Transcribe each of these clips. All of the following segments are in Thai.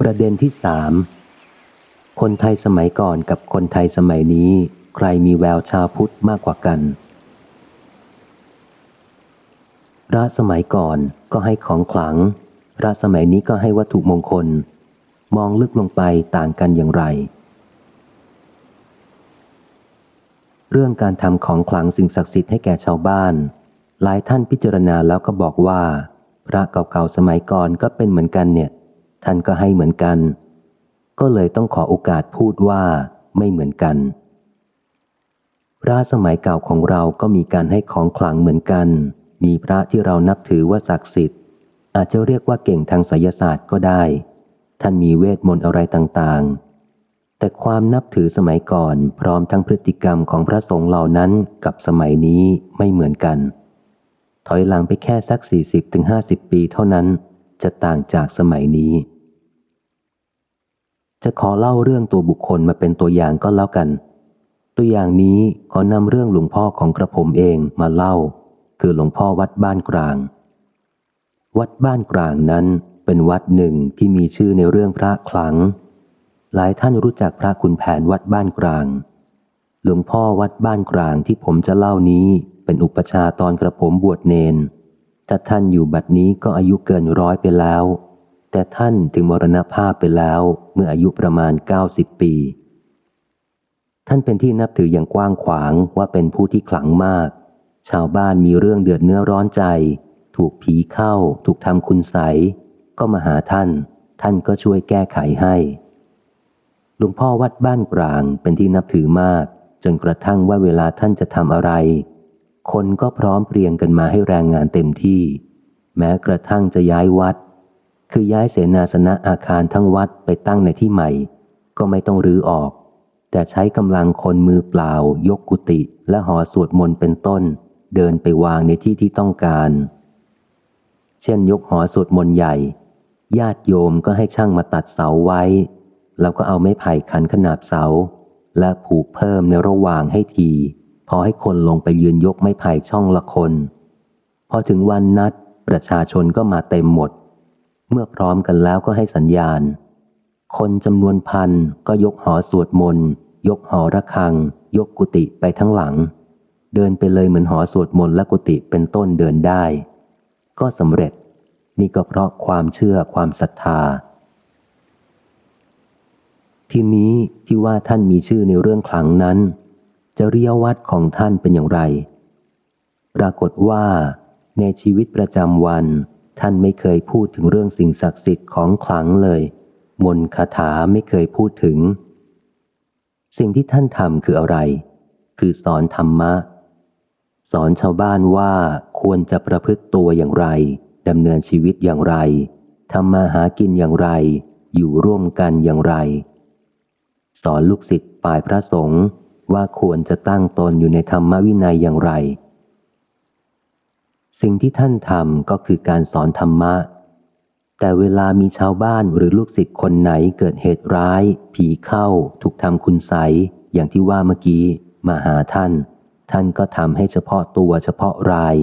ประเด็นที่สามคนไทยสมัยก่อนกับคนไทยสมัยนี้ ใครมีแววชาวพุทธมากกว่ากัน พระสมัยก่อนก็ให้ของขลัง พระสมัยนี้ก็ให้วัตถุมงคล มองลึกลงไปต่างกันอย่างไร เรื่องการทำของขลังสิ่งศักดิ์สิทธิ์ให้แก่ชาวบ้าน หลายท่านพิจารณาแล้วก็บอกว่า พระเก่าๆสมัยก่อนก็เป็นเหมือนกันเนี่ย ท่านก็ให้เหมือนกัน ก็เลยต้องขอโอกาสพูดว่าไม่เหมือนกัน พระสมัยเก่าของเราก็มีการให้ของขลังเหมือนกัน มีพระที่เรานับถือว่าศักดิ์สิทธิ์ อาจจะเรียกว่าเก่งทางไสยศาสตร์ก็ได้ ท่านมีเวทมนต์อะไรต่างๆ แต่ความนับถือสมัยก่อนพร้อมทั้งพฤติกรรมของพระสงฆ์เหล่านั้นกับสมัยนี้ไม่เหมือนกัน ถอยหลังไปแค่สักสี่สิบถึงห้าสิบปีเท่านั้น จะต่างจากสมัยนี้ จะขอเล่าเรื่องตัวบุคคลมาเป็นตัวอย่างก็แล้วกัน ตัวอย่างนี้ขอนำเรื่องหลวงพ่อของกระผมเองมาเล่า คือหลวงพ่อวัดบ้านกลาง วัดบ้านกลางนั้นเป็นวัดหนึ่งที่มีชื่อในเรื่องพระคลัง หลายท่านรู้จักพระคุณแผนวัดบ้านกลาง หลวงพ่อวัดบ้านกลางที่ผมจะเล่านี้เป็นอุปชาตอนกระผมบวชเนน ถ้าท่านอยู่บัดนี้ก็อายุเกินร้อยไปแล้ว แต่ท่านถึงมรณภาพไปแล้วเมื่ออายุประมาณ 90 ปี ท่านเป็นที่นับถืออย่างกว้างขวางว่าเป็นผู้ที่ขลังมาก ชาวบ้านมีเรื่องเดือดเนื้อร้อนใจ ถูกผีเข้า ถูกทำคุณใส ก็มาหาท่าน ท่านก็ช่วยแก้ไขให้หลวงพ่อวัดบ้านกลางเป็นที่นับถือมาก จนกระทั่งว่าเวลาท่านจะทำอะไร คนก็พร้อมเปรียงกันมาให้แรงงานเต็มที่ แม้กระทั่งจะย้ายวัด คือย้ายเสนาสนะอาคารทั้งวัดไปตั้งในที่ใหม่ ก็ไม่ต้องรื้อออก แต่ใช้กำลังคนมือเปล่า ยกกุฏิและหอสวดมนต์เป็นต้น เดินไปวางในที่ที่ต้องการ เช่นยกหอสวดมนต์ใหญ่ ญาติโยมก็ให้ช่างมาตัดเสาไว้ แล้วก็เอาไม้ไผ่ขันขนาบเสา และผูกเพิ่มในระหว่างให้ที พอให้คนลงไปยืนยกไม้ไผ่ช่องละคน พอถึงวันนัดประชาชนก็มาเต็มหมด เมื่อพร้อมกันแล้วก็ให้สัญญาณ คนจำนวนพันก็ยกหอสวดมนต์ ยกหอระฆัง ยกกุฏิไปทั้งหลัง เดินไปเลยเหมือนหอสวดมนต์และกุฏิเป็นต้นเดินได้ ก็สำเร็จ นี่ก็เพราะความเชื่อความศรัทธาทีนี้ที่ว่าท่านมีชื่อในเรื่องขลังนั้น จะเรียวัดของท่านเป็นอย่างไร ปรากฏว่า ในชีวิตประจำวัน ท่านไม่เคยพูดถึงเรื่องสิ่งศักดิ์สิทธิ์ของขลังเลย มนคาถาไม่เคยพูดถึง สิ่งที่ท่านทำคืออะไร คือสอนธรรมะ สอนชาวบ้านว่าควรจะประพฤติตัวอย่างไรดำเนินชีวิตอย่างไรทำมาหากินอย่างไร อยู่ร่วมกันอย่างไร สอนลูกศิษย์ฝ่ายพระสงฆ์ ว่าควรจะตั้งตนอยู่ในธรรมวินัยอย่างไร สิ่งที่ท่านทำก็คือการสอนธรรมะ แต่เวลามีชาวบ้านหรือลูกศิษย์คนไหนเกิดเหตุร้าย ผีเข้า ถูกทำคุณใสอย่างที่ว่าเมื่อกี้ มาหาท่าน ท่านก็ทำให้เฉพาะตัวเฉพาะราย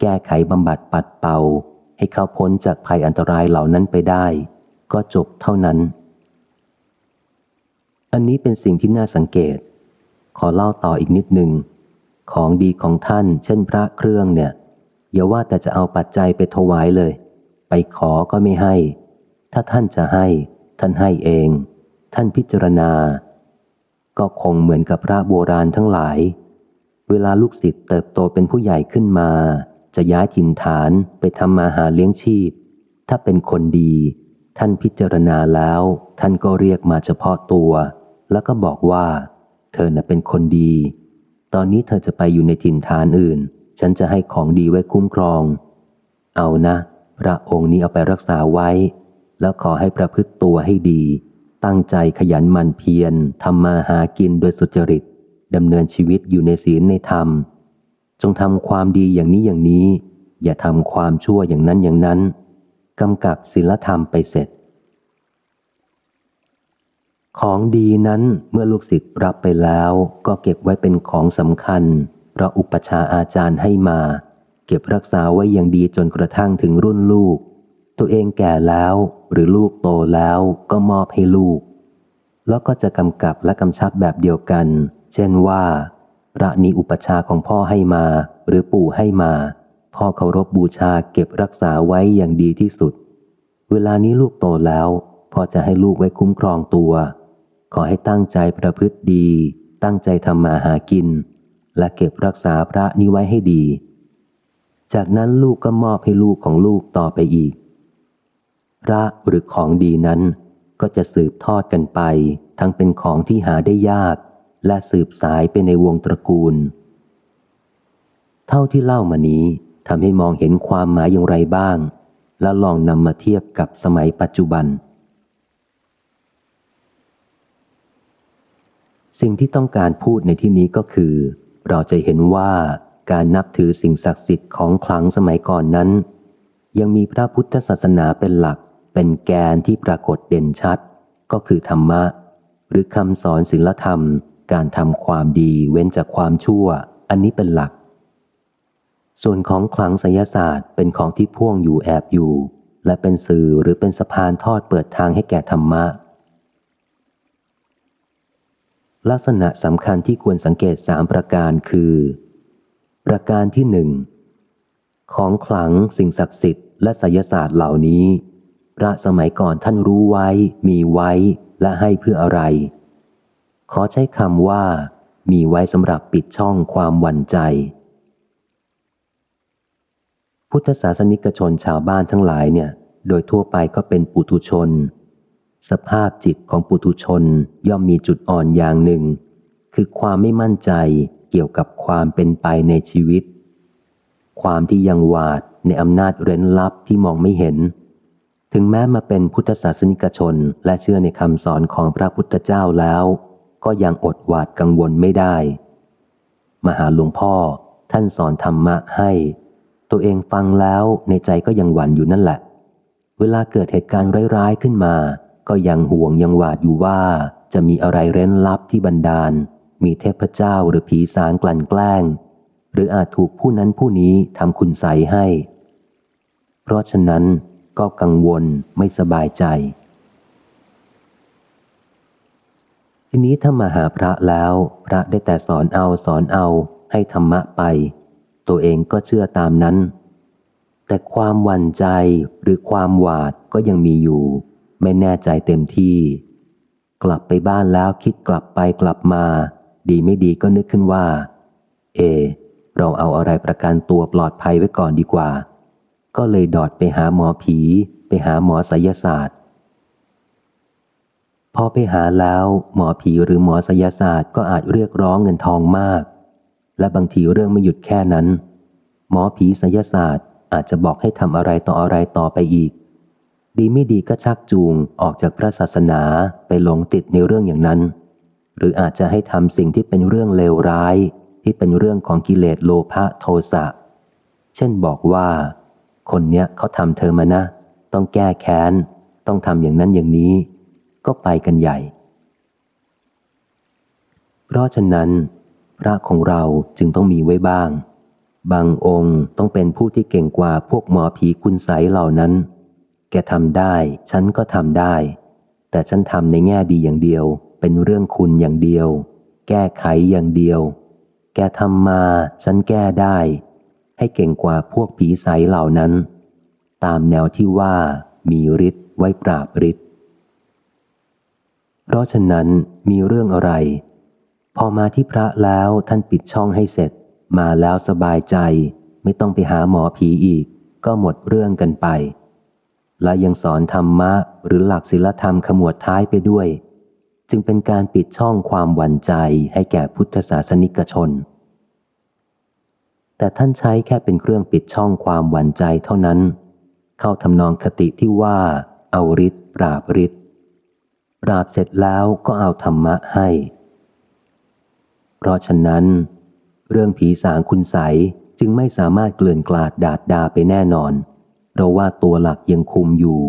แก้ไขบำบัดปัดเป่า ให้เขาพ้นจากภัยอันตรายเหล่านั้นไปได้ ก็จบเท่านั้น อันนี้เป็นสิ่งที่น่าสังเกต ขอเล่าต่ออีกนิดหนึ่ง ของดีของท่าน เช่นพระเครื่องเนี่ย อย่าว่าแต่จะเอาปัจจัยไปถวายเลย ไปขอก็ไม่ให้ ถ้าท่านจะให้ ท่านให้เอง ท่านพิจารณา ก็คงเหมือนกับพระโบราณทั้งหลาย เวลาลูกศิษย์เติบโตเป็นผู้ใหญ่ขึ้นมา จะย้ายถิ่นฐานไปทำมาหาเลี้ยงชีพ ถ้าเป็นคนดี ท่านพิจารณาแล้ว ท่านก็เรียกมาเฉพาะตัว แล้วก็บอกว่า เธอน่ะเป็นคนดี ตอนนี้เธอจะไปอยู่ในถิ่นฐานอื่น ฉันจะให้ของดีไว้คุ้มครอง เอานะ พระองค์นี้เอาไปรักษาไว้ แล้วขอให้ประพฤติตัวให้ดี ตั้งใจขยันหมั่นเพียรทำมาหากินโดยสุจริตดำเนินชีวิตอยู่ในศีลในธรรม จงทำความดีอย่างนี้อย่างนี้ อย่าทำความชั่วอย่างนั้นอย่างนั้นกำกับศีลธรรมไปเสร็จ ของดีนั้นเมื่อลูกศิษย์รับไปแล้วก็เก็บไว้เป็นของสำคัญ เพราะอุปชาอาจารย์ให้มา เก็บรักษาไว้อย่างดีจนกระทั่งถึงรุ่นลูก ตัวเองแก่แล้วหรือลูกโตแล้วก็มอบให้ลูก แล้วก็จะกำกับและกำชับแบบเดียวกัน เช่นว่าพระนี้อุปชาของพ่อให้มา หรือปู่ให้มา พ่อเคารพบูชาเก็บรักษาไว้อย่างดีที่สุด เวลานี้ลูกโตแล้ว พ่อจะให้ลูกไว้คุ้มครองตัว ขอให้ตั้งใจประพฤติดี ตั้งใจทำมาหากิน และเก็บรักษาพระนี้ไว้ให้ดี จากนั้นลูกก็มอบให้ลูกของลูกต่อไปอีก พระหรือของดีนั้นก็จะสืบทอดกันไป ทั้งเป็นของที่หาได้ยาก และสืบสายไปในวงตระกูล เท่าที่เล่ามานี้ทำให้มองเห็นความหมายอย่างไรบ้าง และลองนำมาเทียบกับสมัยปัจจุบัน สิ่งที่ต้องการพูดในที่นี้ก็คือ เราจะเห็นว่าการนับถือสิ่งศักดิ์สิทธิ์ของขลังสมัยก่อนนั้น ยังมีพระพุทธศาสนาเป็นหลัก เป็นแกนที่ปรากฏเด่นชัด ก็คือธรรมะ หรือคำสอนศีลธรรม การทำความดีเว้นจากความชั่ว อันนี้เป็นหลัก ส่วนของขลังไสยศาสตร์เป็นของที่พ่วงอยู่แอบอยู่ และเป็นสื่อหรือเป็นสะพานทอดเปิดทางให้แก่ธรรมะ ลักษณะสำคัญที่ควรสังเกตสามประการคือ ประการที่หนึ่งของขลังสิ่งศักดิ์สิทธิ์และไสยศาสตร์เหล่านี้ พระสมัยก่อนท่านรู้ไว้ มีไว้และให้เพื่ออะไร ขอใช้คำว่า มีไว้สำหรับปิดช่องความหวั่นใจ พุทธศาสนิกชนชาวบ้านทั้งหลายเนี่ย โดยทั่วไปก็เป็นปุถุชน สภาพจิตของปุถุชนย่อมมีจุดอ่อนอย่างหนึ่ง คือความไม่มั่นใจเกี่ยวกับความเป็นไปในชีวิต ความที่ยังหวาดในอำนาจเร้นลับที่มองไม่เห็น ถึงแม้มาเป็นพุทธศาสนิกชนและเชื่อในคำสอนของพระพุทธเจ้าแล้ว ก็ยังอดหวาดกังวลไม่ได้ มหาหลวงพ่อท่านสอนธรรมะให้ ตัวเองฟังแล้วในใจก็ยังหวั่นอยู่นั่นแหละ เวลาเกิดเหตุการณ์ร้ายๆขึ้นมา ก็ยังห่วงยังหวาดอยู่ว่าจะมีอะไรเร้นลับที่บันดาล มีเทพเจ้าหรือผีสางกลั่นแกล้ง หรืออาจถูกผู้นั้นผู้นี้ทำคุณใสให้ เพราะฉะนั้นก็กังวลไม่สบายใจ ทีนี้ถ้ามาหาพระแล้ว พระได้แต่สอนเอาสอนเอาให้ธรรมะไป ตัวเองก็เชื่อตามนั้น แต่ความหวั่นใจหรือความหวาดก็ยังมีอยู่ ไม่แน่ใจเต็มที่ กลับไปบ้านแล้วคิดกลับไปกลับมา ดีไม่ดีก็นึกขึ้นว่า เอ เราเอาอะไรประกันตัวปลอดภัยไว้ก่อนดีกว่า ก็เลยดอดไปหาหมอผี ไปหาหมอไสยศาสตร์ พอไปหาแล้วหมอผีหรือหมอไสยศาสตร์ก็อาจเรียกร้องเงินทองมาก และบางทีเรื่องไม่หยุดแค่นั้น หมอผีไสยศาสตร์อาจจะบอกให้ทำอะไรต่ออะไรต่อไปอีก ดีไม่ดีก็ชักจูงออกจากพระศาสนาไปหลงติดในเรื่องอย่างนั้น หรืออาจจะให้ทำสิ่งที่เป็นเรื่องเลวร้าย ที่เป็นเรื่องของกิเลสโลภะโทสะ เช่นบอกว่า คนเนี้ยเขาทำเธอมานะ ต้องแก้แค้น ต้องทำอย่างนั้นอย่างนี้ ก็ไปกันใหญ่ เพราะฉะนั้น พระของเราจึงต้องมีไว้บ้าง บางองค์ต้องเป็นผู้ที่เก่งกว่าพวกหมอผีคุณใสเหล่านั้น แกทำได้ ฉันก็ทำได้ แต่ฉันทำในแง่ดีอย่างเดียว เป็นเรื่องคุณอย่างเดียว แก้ไขอย่างเดียว แกทำมา ฉันแก้ได้ ให้เก่งกว่าพวกผีใสเหล่านั้น ตามแนวที่ว่ามีฤทธิ์ไว้ปราบฤทธิ์เพราะฉะนั้นมีเรื่องอะไร พอมาที่พระแล้วท่านปิดช่องให้เสร็จ มาแล้วสบายใจ ไม่ต้องไปหาหมอผีอีก ก็หมดเรื่องกันไป และยังสอนธรรมะหรือหลักศีลธรรมขมวดท้ายไปด้วย จึงเป็นการปิดช่องความหวั่นใจให้แก่พุทธศาสนิกชน แต่ท่านใช้แค่เป็นเครื่องปิดช่องความหวั่นใจเท่านั้น เข้าทำนองคติที่ว่า เอาฤทธิ์ปราบฤทธิ์ปราบเสร็จแล้วก็เอาธรรมะให้ เพราะฉะนั้น เรื่องผีสางคุณใสจึงไม่สามารถเกลื่อนกลาดดาดดาไปแน่นอน เพราะว่าตัวหลักยังคุมอยู่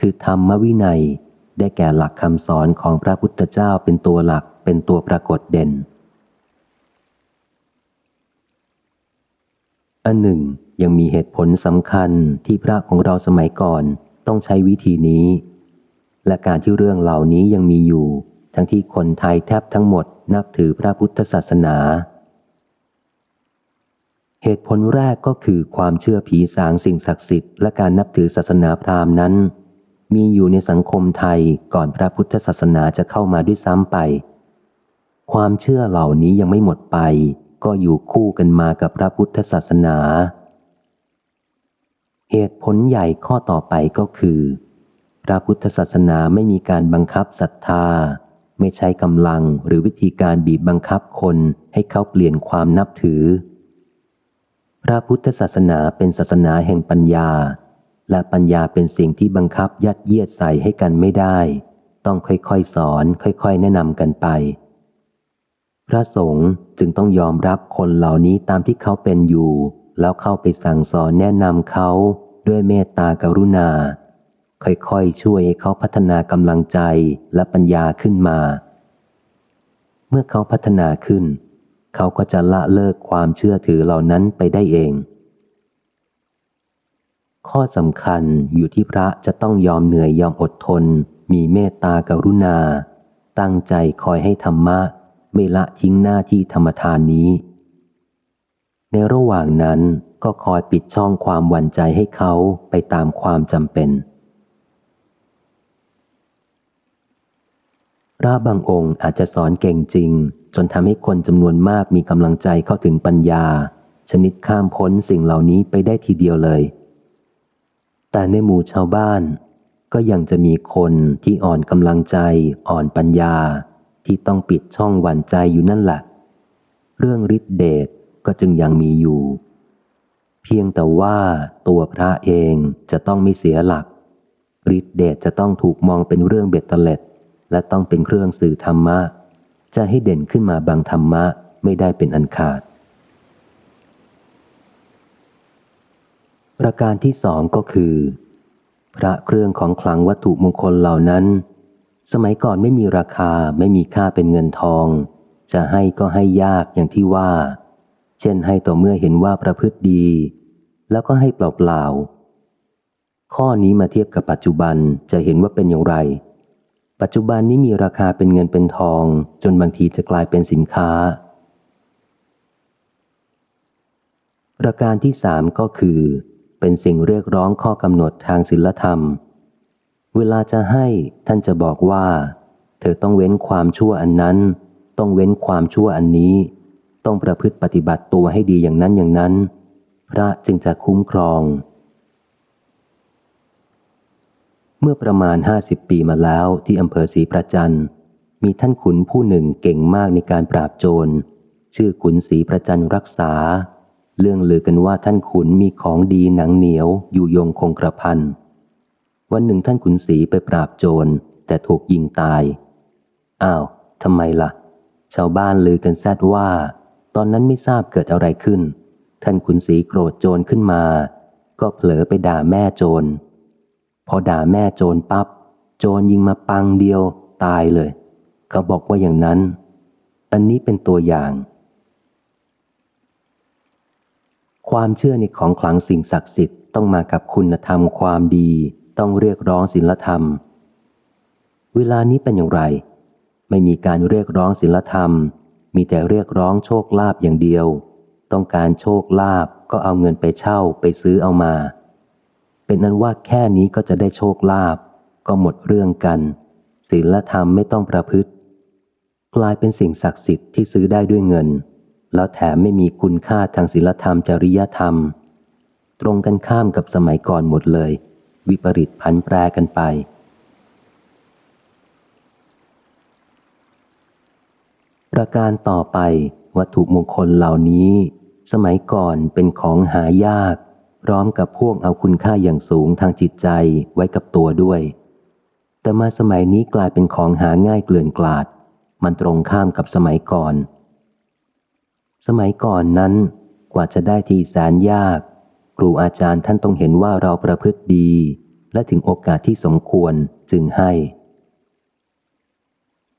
คือธรรมวินัย ได้แก่หลักคำสอนของพระพุทธเจ้าเป็นตัวหลักเป็นตัวปรากฏเด่นอันหนึ่ง ยังมีเหตุผลสำคัญที่พระของเราสมัยก่อนต้องใช้วิธีนี้ และการที่เรื่องเหล่านี้ยังมีอยู่ ทั้งที่คนไทยแทบทั้งหมดนับถือพระพุทธศาสนา เหตุผลแรกก็คือความเชื่อผีสางสิ่งศักดิ์สิทธิ์และการนับถือศาสนาพราหมณ์นั้น มีอยู่ในสังคมไทยก่อนพระพุทธศาสนาจะเข้ามาด้วยซ้ำไป ความเชื่อเหล่านี้ยังไม่หมดไป ก็อยู่คู่กันมากับพระพุทธศาสนา เหตุผลใหญ่ข้อต่อไปก็คือ พระพุทธศาสนาไม่มีการบังคับศรัทธา ไม่ใช้กำลังหรือวิธีการบีบบังคับคนให้เขาเปลี่ยนความนับถือ พระพุทธศาสนาเป็นศาสนาแห่งปัญญา และปัญญาเป็นสิ่งที่บังคับยัดเยียดใส่ให้กันไม่ได้ ต้องค่อยๆสอน ค่อยๆ แนะนำกันไป พระสงฆ์จึงต้องยอมรับคนเหล่านี้ตามที่เขาเป็นอยู่ แล้วเข้าไปสั่งสอนแนะนำเขาด้วยเมตตากรุณา ค่อยๆ ช่วยให้เขาพัฒนากำลังใจและปัญญาขึ้นมา เมื่อเขาพัฒนาขึ้น เขาก็จะละเลิกความเชื่อถือเหล่านั้นไปได้เอง ข้อสำคัญอยู่ที่พระจะต้องยอมเหนื่อยยอมอดทน มีเมตตากรุณา ตั้งใจคอยให้ธรรมะ ไม่ละทิ้งหน้าที่ธรรมทานนี้ ในระหว่างนั้นก็คอยปิดช่องความหวั่นใจให้เขาไปตามความจำเป็น พระบางองค์อาจจะสอนเก่งจริง จนทำให้คนจำนวนมากมีกำลังใจเข้าถึงปัญญา ชนิดข้ามพ้นสิ่งเหล่านี้ไปได้ทีเดียวเลย แต่ในหมู่ชาวบ้าน ก็ยังจะมีคนที่อ่อนกำลังใจ อ่อนปัญญา ที่ต้องปิดช่องหวั่นใจอยู่นั่นแหละ เรื่องฤทธิเดชก็จึงยังมีอยู่ เพียงแต่ว่าตัวพระเองจะต้องไม่เสียหลักฤทธิเดชจะต้องถูกมองเป็นเรื่องเบ็ดเตล็ด และต้องเป็นเครื่องสื่อธรรมะ จะให้เด่นขึ้นมาบางธรรมะไม่ได้เป็นอันขาด ประการที่สองก็คือ พระเครื่องของขลังวัตถุมงคลเหล่านั้น สมัยก่อนไม่มีราคาไม่มีค่าเป็นเงินทอง จะให้ก็ให้ยากอย่างที่ว่า เช่นให้ต่อเมื่อเห็นว่าประพฤติดี แล้วก็ให้เปล่าๆข้อนี้มาเทียบกับปัจจุบันจะเห็นว่าเป็นอย่างไร ปัจจุบันนี้มีราคาเป็นเงินเป็นทอง จนบางทีจะกลายเป็นสินค้า ประการที่สามก็คือ เป็นสิ่งเรียกร้องข้อกำหนดทางศิลธรรม เวลาจะให้ท่านจะบอกว่า เธอต้องเว้นความชั่วอันนั้น ต้องเว้นความชั่วอันนี้ ต้องประพฤติปฏิบัติตัวให้ดีอย่างนั้นอย่างนั้น พระจึงจะคุ้มครอง เมื่อประมาณห้าสิบปีมาแล้วที่อำเภอศรีประจันมีท่านขุนผู้หนึ่งเก่งมากในการปราบโจร ชื่อขุนศรีประจันรักษา เรื่องลือกันว่าท่านขุนมีของดีหนังเหนียวอยู่ยงคงกระพัน วันหนึ่งท่านขุนศรีไปปราบโจร แต่ถูกยิงตาย อ้าวทำไมละ่ะ ชาวบ้านลือกันแซดว่า ตอนนั้นไม่ทราบเกิดอะไรขึ้น ท่านขุนศรีโกรธโจรขึ้นมา ก็เผลอไปด่าแม่โจร พอด่าแม่โจรปับ๊บโจรยิงมาปังเดียวตายเลย เขาบอกว่าอย่างนั้น อันนี้เป็นตัวอย่าง ความเชื่อในของขลังสิ่งศักดิ์สิทธิ์ต้องมากับคุณธรรมความดี ต้องเรียกร้องศีลธรรม เวลานี้เป็นอย่างไร ไม่มีการเรียกร้องศีลธรรม มีแต่เรียกร้องโชคลาภอย่างเดียว ต้องการโชคลาภก็เอาเงินไปเช่าไปซื้อเอามา เป็นนั้นว่าแค่นี้ก็จะได้โชคลาภก็หมดเรื่องกัน ศีลธรรมไม่ต้องประพฤติ กลายเป็นสิ่งศักดิ์สิทธิ์ที่ซื้อได้ด้วยเงิน แล้วแถมไม่มีคุณค่าทางศีลธรรมจริยธรรม ตรงกันข้ามกับสมัยก่อนหมดเลย วิปริตพันแปรกันไป ประการต่อไปวัตถุมงคลเหล่านี้ สมัยก่อนเป็นของหายาก พร้อมกับพวกเอาคุณค่าอย่างสูงทางจิตใจไว้กับตัวด้วย แต่มาสมัยนี้กลายเป็นของหาง่ายเกลื่อนกลาด มันตรงข้ามกับสมัยก่อน สมัยก่อนนั้น กว่าจะได้ทีแสนยาก ครูอาจารย์ท่านต้องเห็นว่าเราประพฤติดี และถึงโอกาสที่สมควรจึงให้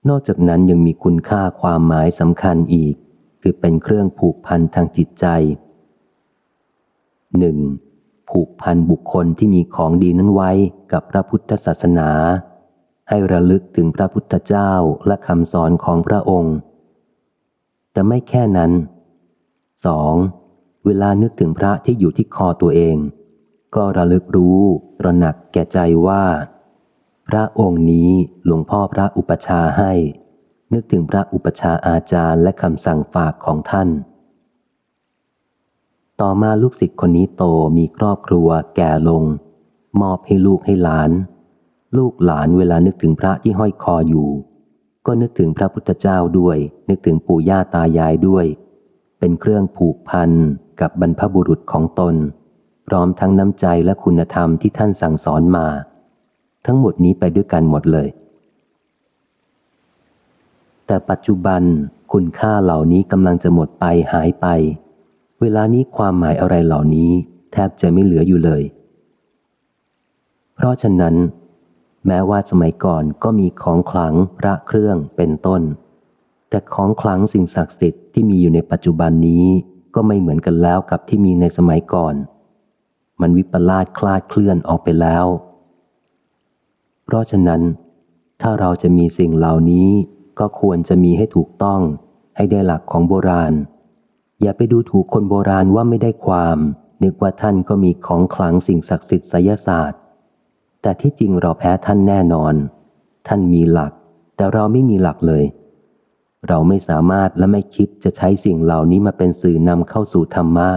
นอกจากนั้นยังมีคุณค่าความหมายสำคัญอีก คือเป็นเครื่องผูกพันทางจิตใจ หนึ่งผูกพันบุคคลที่มีของดีนั้นไว้กับพระพุทธศาสนา ให้ระลึกถึงพระพุทธเจ้าและคำสอนของพระองค์ แต่ไม่แค่นั้นสองเวลานึกถึงพระที่อยู่ที่คอตัวเอง ก็ระลึกรู้ระหนักแก่ใจว่า พระองค์นี้หลวงพ่อพระอุปชาให้ นึกถึงพระอุปชาอาจารย์และคำสั่งฝากของท่าน ต่อมาลูกศิษย์คนนี้โตมีครอบครัว แก่ลง มอบให้ลูกให้หลาน ลูกหลานเวลานึกถึงพระที่ห้อยคออยู่ ก็นึกถึงพระพุทธเจ้าด้วย นึกถึงปู่ย่าตายายด้วย เป็นเครื่องผูกพันกับบรรพบุรุษของตน พร้อมทั้งน้ำใจและคุณธรรมที่ท่านสั่งสอนมา ทั้งหมดนี้ไปด้วยกันหมดเลย แต่ปัจจุบันคุณค่าเหล่านี้กำลังจะหมดไปหายไป วลานี้ความหมายอะไรเหล่านี้ แทบจะไม่เหลืออยู่เลย เพราะฉะนั้น แม้ว่าสมัยก่อนก็มีของขลังพระเครื่องเป็นต้น แต่ของขลังสิ่งศักดิ์สิทธิ์ที่มีอยู่ในปัจจุบันนี้ก็ไม่เหมือนกันแล้วกับที่มีในสมัยก่อน มันวิปลาสคลาดเคลื่อนออกไปแล้ว เพราะฉะนั้น ถ้าเราจะมีสิ่งเหล่านี้ก็ควรจะมีให้ถูกต้องให้ได้หลักของโบราณ อย่าไปดูถูกคนโบราณว่าไม่ได้ความ นึกว่าท่านก็มีของขลังสิ่งศักดิ์สิทธิ์ไสยศาสตร์ แต่ที่จริงเราแพ้ท่านแน่นอน ท่านมีหลัก แต่เราไม่มีหลักเลย เราไม่สามารถและไม่คิดจะใช้สิ่งเหล่านี้มาเป็นสื่อนำเข้าสู่ธรรมะ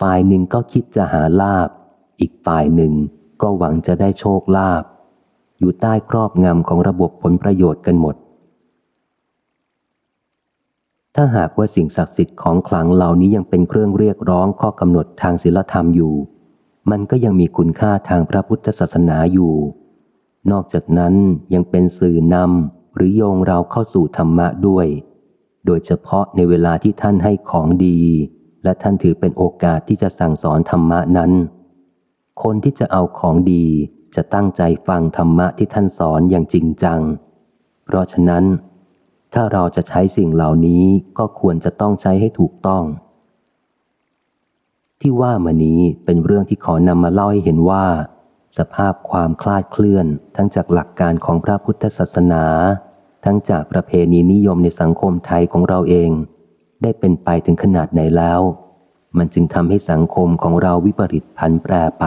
ฝ่ายหนึ่งก็คิดจะหาลาบ อีกฝ่ายหนึ่งก็หวังจะได้โชคลาบ อยู่ใต้ครอบงำของระบบผลประโยชน์กันหมด ถ้าหากว่าสิ่งศักดิ์สิทธิ์ของขลังเหล่านี้ยังเป็นเครื่องเรียกร้องข้อกำหนดทางศีลธรรมอยู่ มันก็ยังมีคุณค่าทางพระพุทธศาสนาอยู่ นอกจากนั้นยังเป็นสื่อนำหรือโยงเราเข้าสู่ธรรมะด้วย โดยเฉพาะในเวลาที่ท่านให้ของดี และท่านถือเป็นโอกาสที่จะสั่งสอนธรรมะนั้น คนที่จะเอาของดีจะตั้งใจฟังธรรมะที่ท่านสอนอย่างจริงจัง เพราะฉะนั้น ถ้าเราจะใช้สิ่งเหล่านี้ก็ควรจะต้องใช้ให้ถูกต้อง ที่ว่ามานี้เป็นเรื่องที่ขอนำมาเล่าให้เห็นว่า สภาพความคลาดเคลื่อน ทั้งจากหลักการของพระพุทธศาสนา ทั้งจากประเพณีนิยมในสังคมไทยของเราเอง ได้เป็นไปถึงขนาดไหนแล้ว มันจึงทำให้สังคมของเราวิปริตพันแปรไป